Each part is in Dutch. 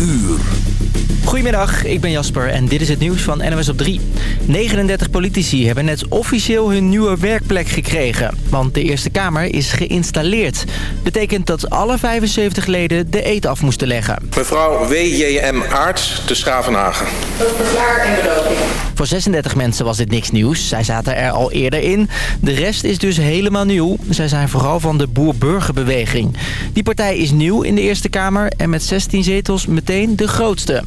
uur. Goedemiddag, ik ben Jasper en dit is het nieuws van NOS op 3. 39 politici hebben net officieel hun nieuwe werkplek gekregen. Want de Eerste Kamer is geïnstalleerd. Betekent dat alle 75 leden de eet af moesten leggen. Mevrouw W.J.M. Aarts te Schravenhagen. Klaar en beloofd. Voor 36 mensen was dit niks nieuws. Zij zaten er al eerder in. De rest is dus helemaal nieuw. Zij zijn vooral van de Boer-Burgerbeweging. Die partij is nieuw in de Eerste Kamer en met 16 zetels meteen de grootste.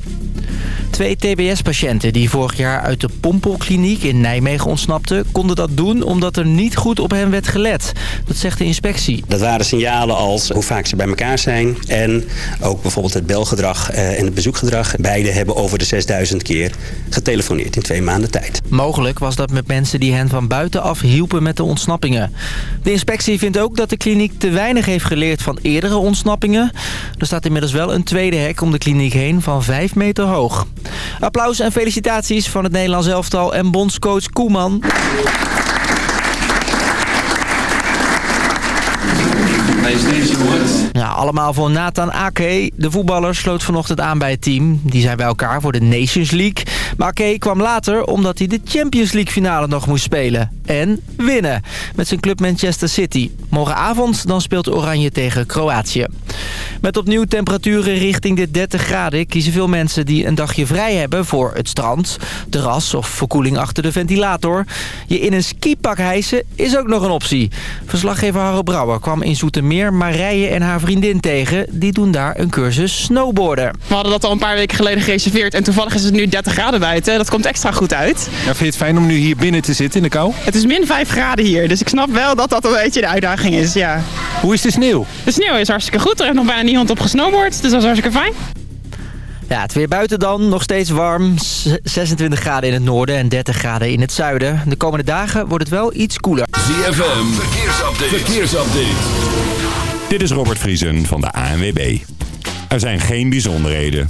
Twee TBS-patiënten die vorig jaar uit de Pompelkliniek in Nijmegen ontsnapten... konden dat doen omdat er niet goed op hen werd gelet. Dat zegt de inspectie. Dat waren signalen als hoe vaak ze bij elkaar zijn... en ook bijvoorbeeld het belgedrag en het bezoekgedrag. Beide hebben over de 6000 keer getelefoneerd in twee maanden tijd. Mogelijk was dat met mensen die hen van buitenaf hielpen met de ontsnappingen. De inspectie vindt ook dat de kliniek te weinig heeft geleerd van eerdere ontsnappingen. Er staat inmiddels wel een tweede hek om de kliniek heen van 5 meter hoog. Applaus en felicitaties van het Nederlands elftal en bondscoach Koeman. Ja, allemaal voor Nathan Ake. De voetballer sloot vanochtend aan bij het team. Die zijn bij elkaar voor de Nations League. Maar Ake kwam later omdat hij de Champions League finale nog moest spelen. En winnen. Met zijn club Manchester City. Morgenavond dan speelt Oranje tegen Kroatië. Met opnieuw temperaturen richting de 30 graden... kiezen veel mensen die een dagje vrij hebben voor het strand, terras of verkoeling achter de ventilator. Je in een skipak hijsen is ook nog een optie. Verslaggever Harro Brouwer kwam in Zoetermeer Marije en haar vriendin tegen. Die doen daar een cursus snowboarden. We hadden dat al een paar weken geleden gereserveerd en toevallig is het nu 30 graden buiten. Dat komt extra goed uit. Ja, vind je het fijn om nu hier binnen te zitten in de kou? Het is min 5 graden hier, dus ik snap wel dat dat een beetje de uitdaging is, ja. Hoe is de sneeuw? De sneeuw is hartstikke goed, er heeft nog bijna niemand op gesnowboard, dus dat is hartstikke fijn. Ja, het weer buiten dan. Nog steeds warm. 26 graden in het noorden en 30 graden in het zuiden. De komende dagen wordt het wel iets koeler. ZFM, verkeersupdate. verkeersupdate. Dit is Robert Vriesen van de ANWB. Er zijn geen bijzonderheden.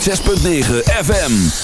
106.9 FM.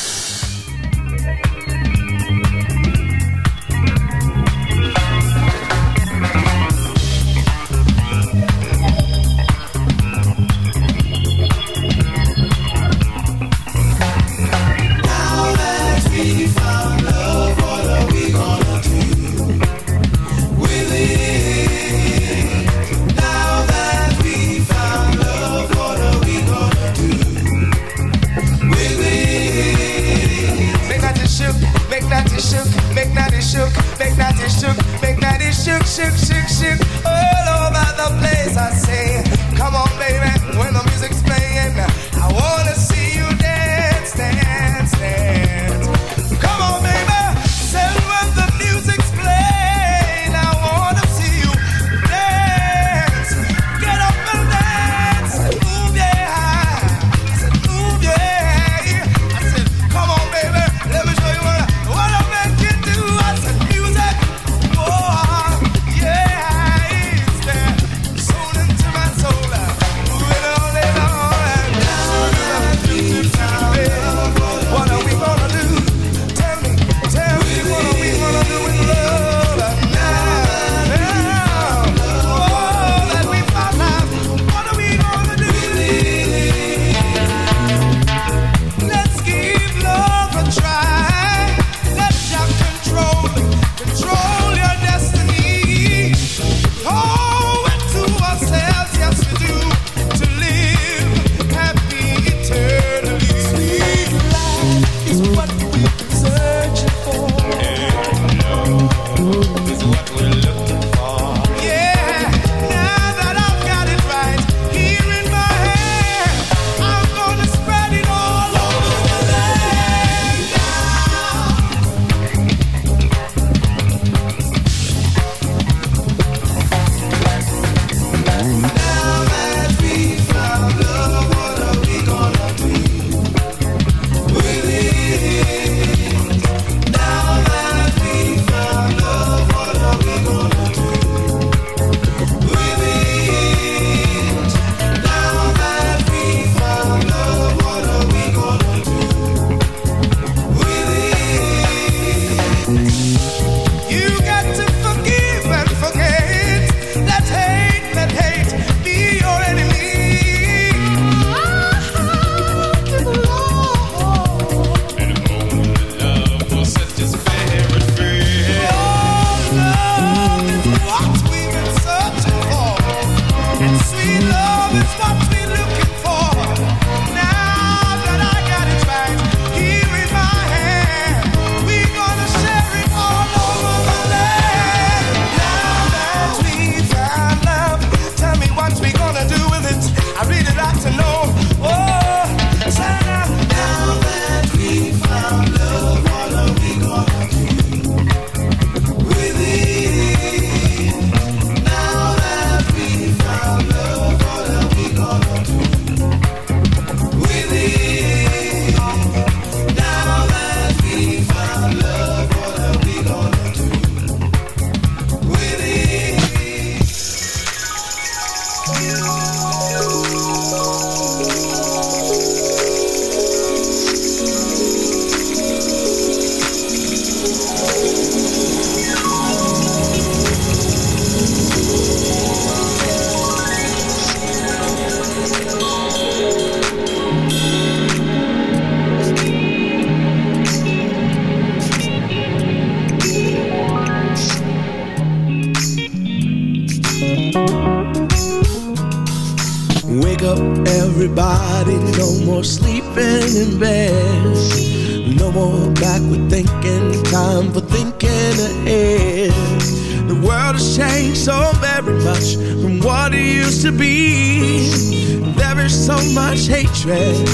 dress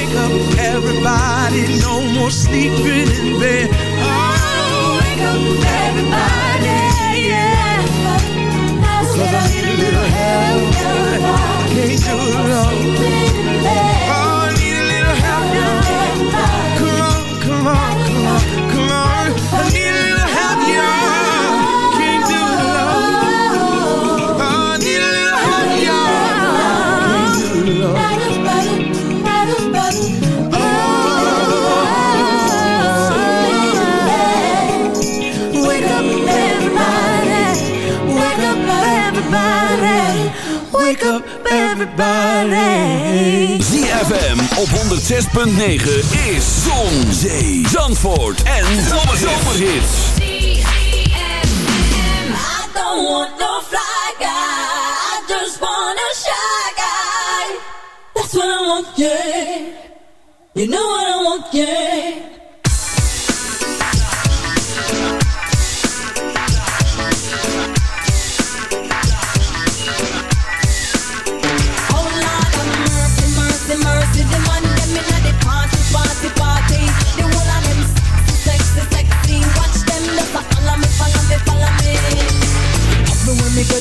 Wake up, everybody, no more sleeping in bed. Oh, wake up, everybody, yeah. Because I need a little help. Can't do it alone. 106.9 is Zon, Zee, Zandvoort en Zomerhits. I don't want no fly guy. I just want a shy guy. That's what I want, yeah. You know what I want, yeah.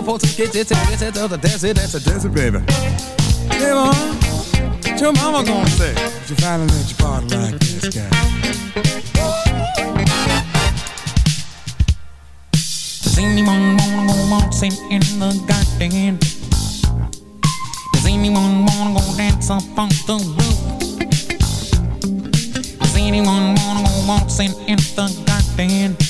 Choose it to get it, that's it, it, that's it, that's it, baby. Hey, mom, what your mama gonna say? If you finally let your body like this guy. Does anyone wanna go waltzing in the garden? Does anyone wanna go dance up on the roof? Does anyone wanna go waltzing in the garden?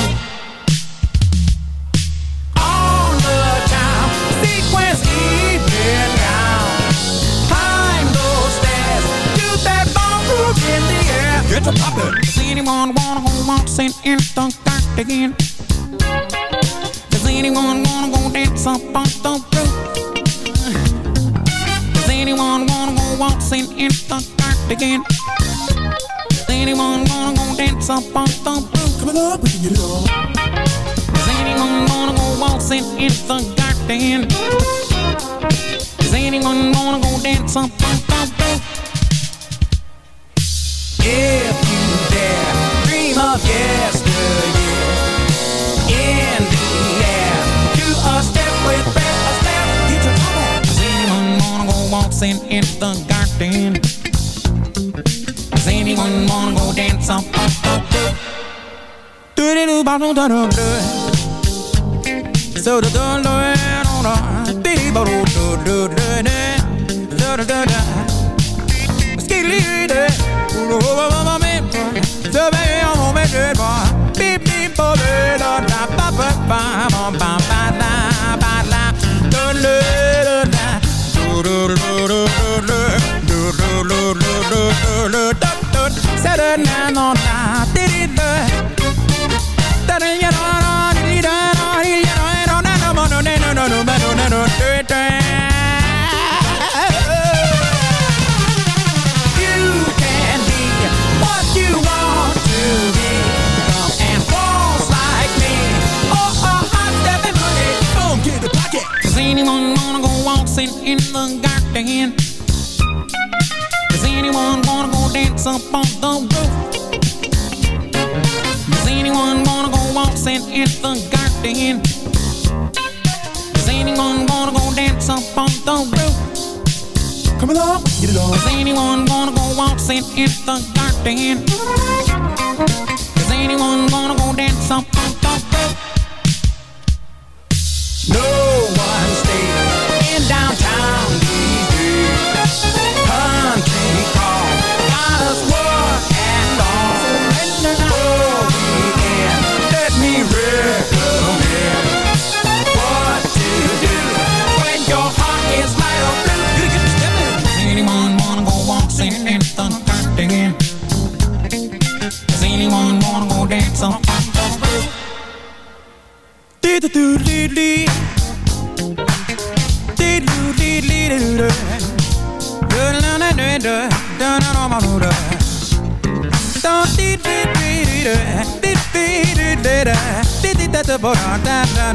Get to poppin'. Does anyone wanna go waltzing in the garden? Does anyone wanna go dance up on the roof? Does anyone wanna go waltzing in the garden? Does anyone wanna go dance up on the roof? Coming up, we can get it on. Does anyone wanna go waltzing in the garden? Does anyone wanna go dance up on the roof? If you dare, dream of yesteryear. In the air, do a step with prayer, a step, get your back. Does anyone wanna go waltzing in the garden? Does anyone wanna go dance on the roof? Do do do ba do do do do. So do do do do do do do do do do do do do do do turn anyone gonna go waltzing in the garden? Does anyone gonna go dance up on the roof? Does anyone gonna go waltzing in the garden? Does anyone gonna go dance up on the roof? Come along, get it on. Is anyone gonna go waltzing in the garden? Is anyone gonna go dance up no one stayed. In downtown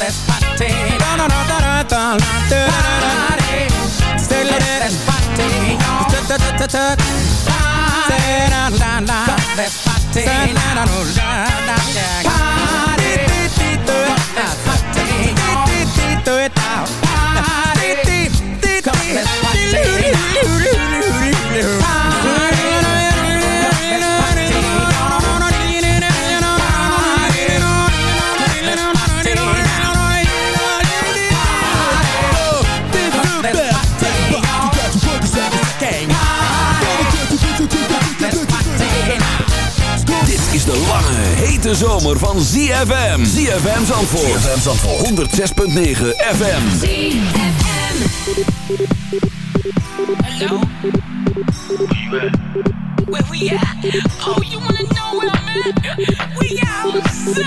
eres parte. No, no, no, Da no, no, Stil eres parte. Será la la. Será da! Party! hete zomer van ZFM. ZFM Zandvoort. ZFM Zandvoort. 106.9 FM. ZFM. Hello? Where we at? Oh, you wanna know where I'm at? We outside.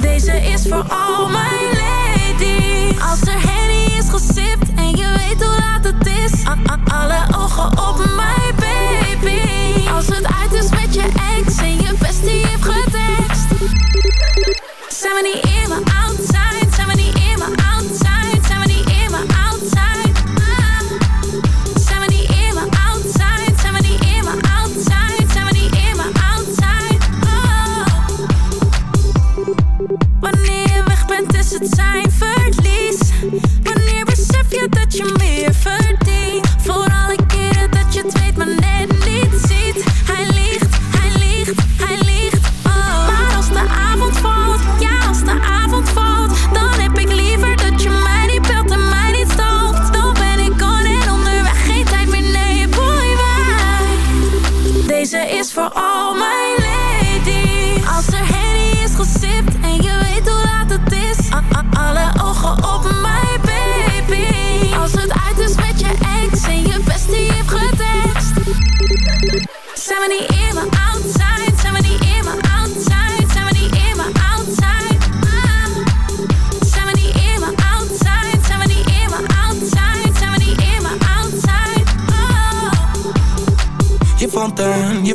Deze is voor al mijn ladies. Als er Henny is gesipt en je weet hoe laat het is. Alle ogen op mij. 70, 80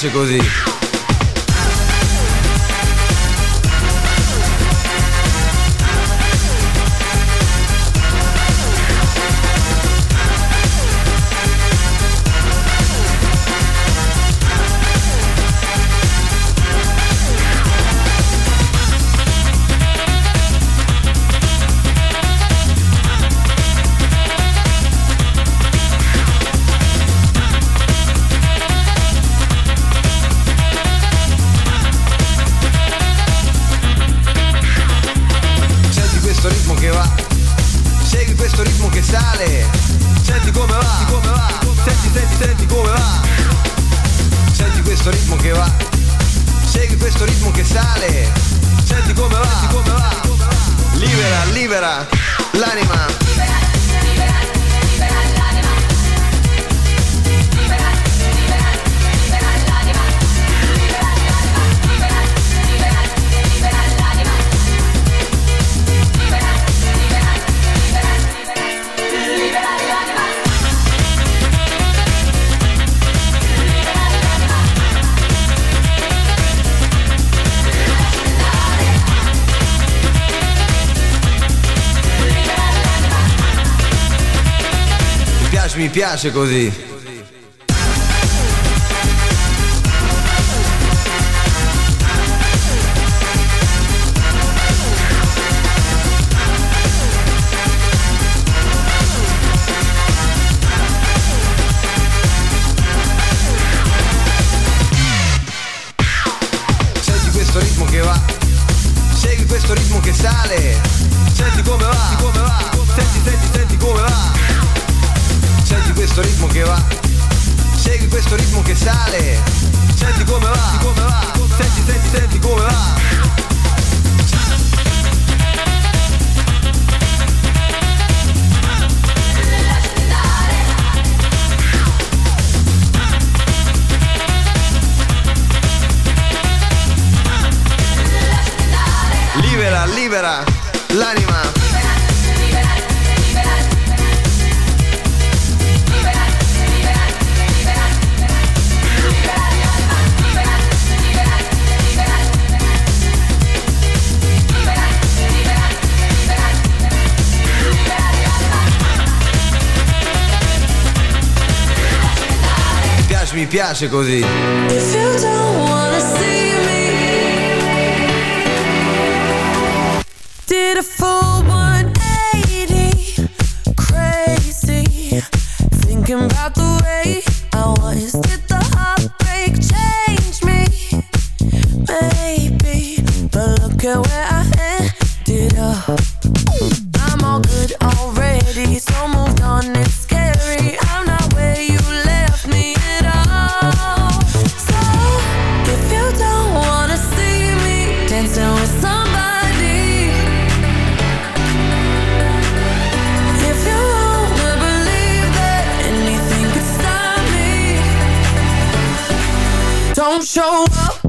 Piace così. piace così. piace così. don't show up.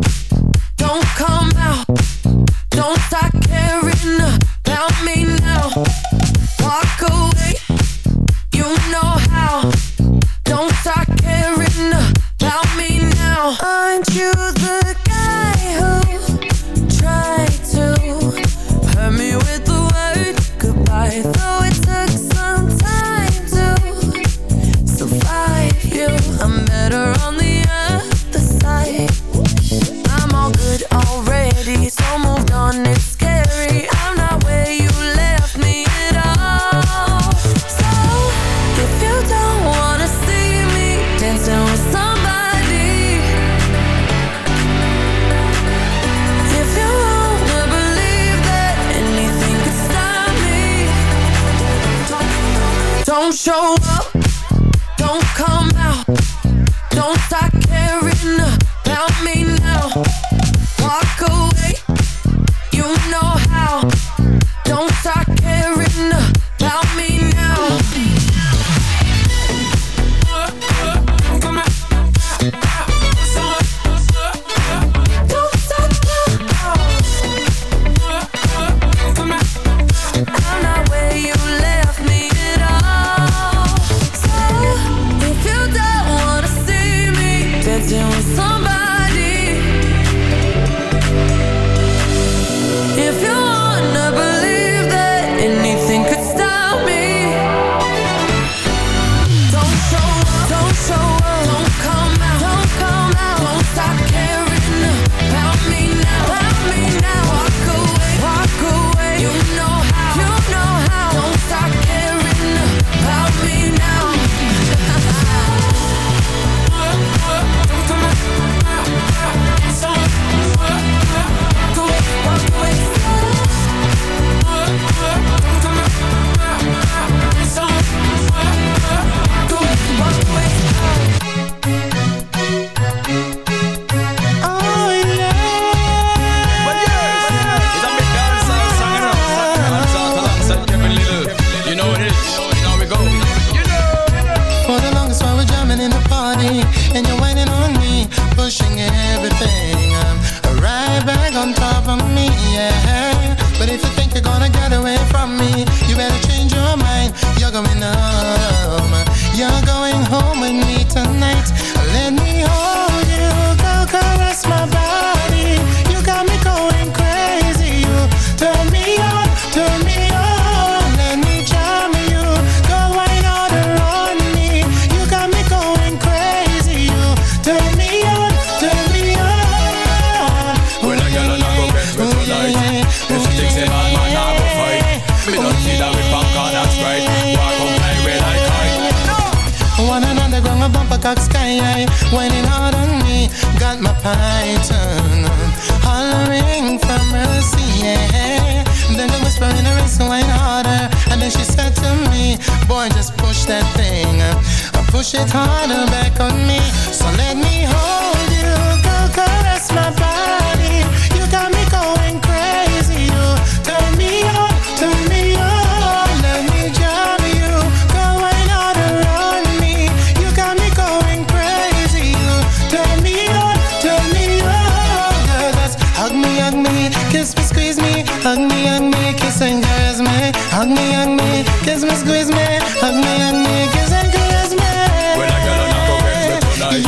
Hug me, hug me, kiss and caress me. Hug me, hug me, kiss me, squeeze me. Hug me, hug me, kiss and caress me. When I get on, I go get tonight.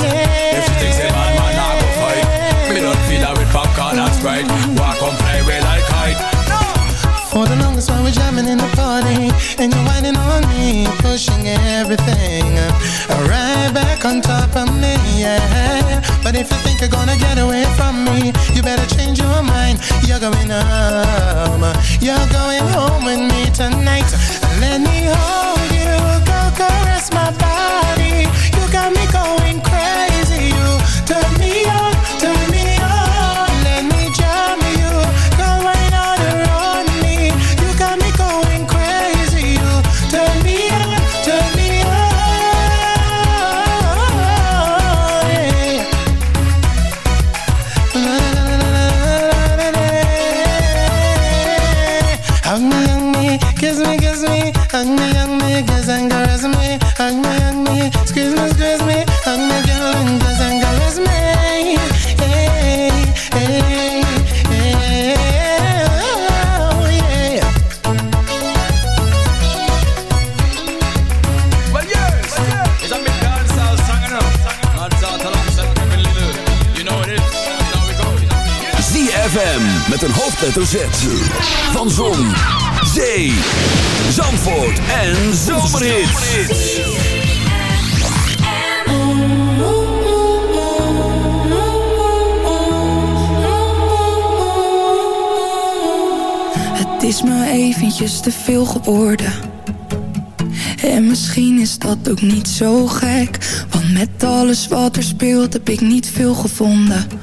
If she thinks a bad man, I go fight. Me not feel her with popcorn and Sprite. Walk on, play with like kite. No. For the longest while we're jamming in the party And you're whining on me, pushing everything. Right back on top of me, yeah. But if you you're gonna get away from me. You better change your mind. You're going home. You're going home with me tonight. Let me hold you. Go caress my body. met een hoofdletter Van Zon, Zee, Zandvoort en Zomerhits. Het is me eventjes te veel geworden. En misschien is dat ook niet zo gek. Want met alles wat er speelt heb ik niet veel gevonden.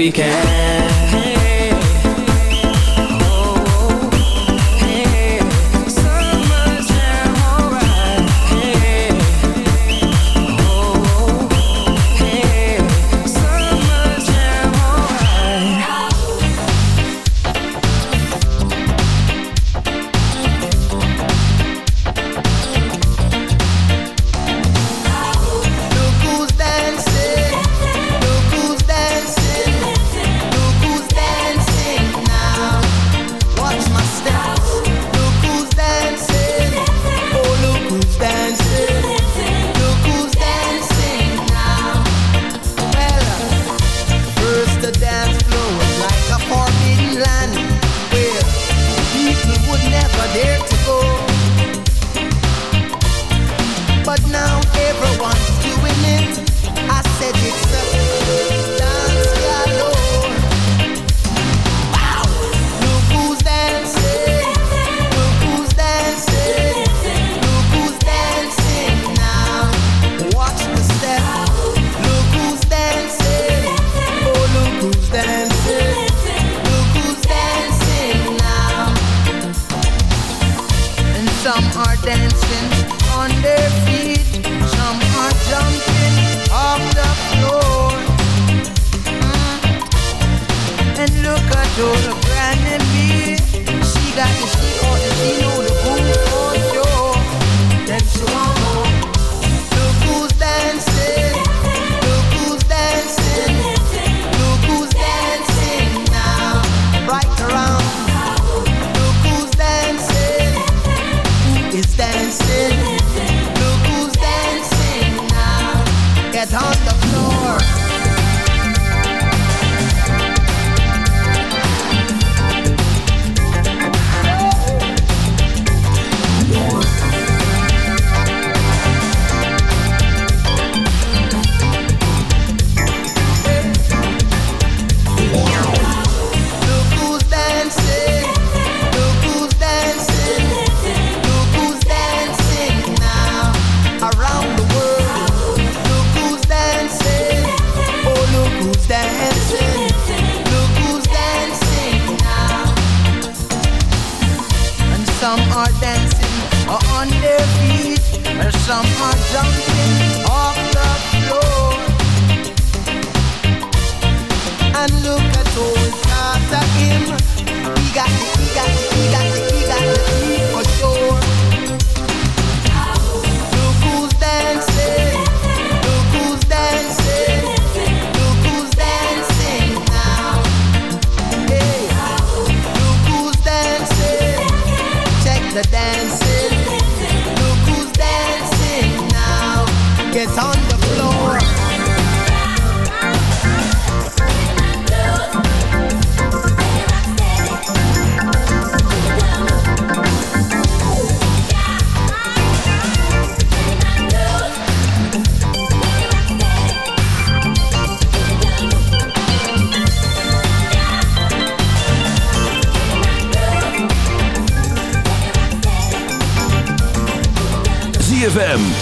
weekend.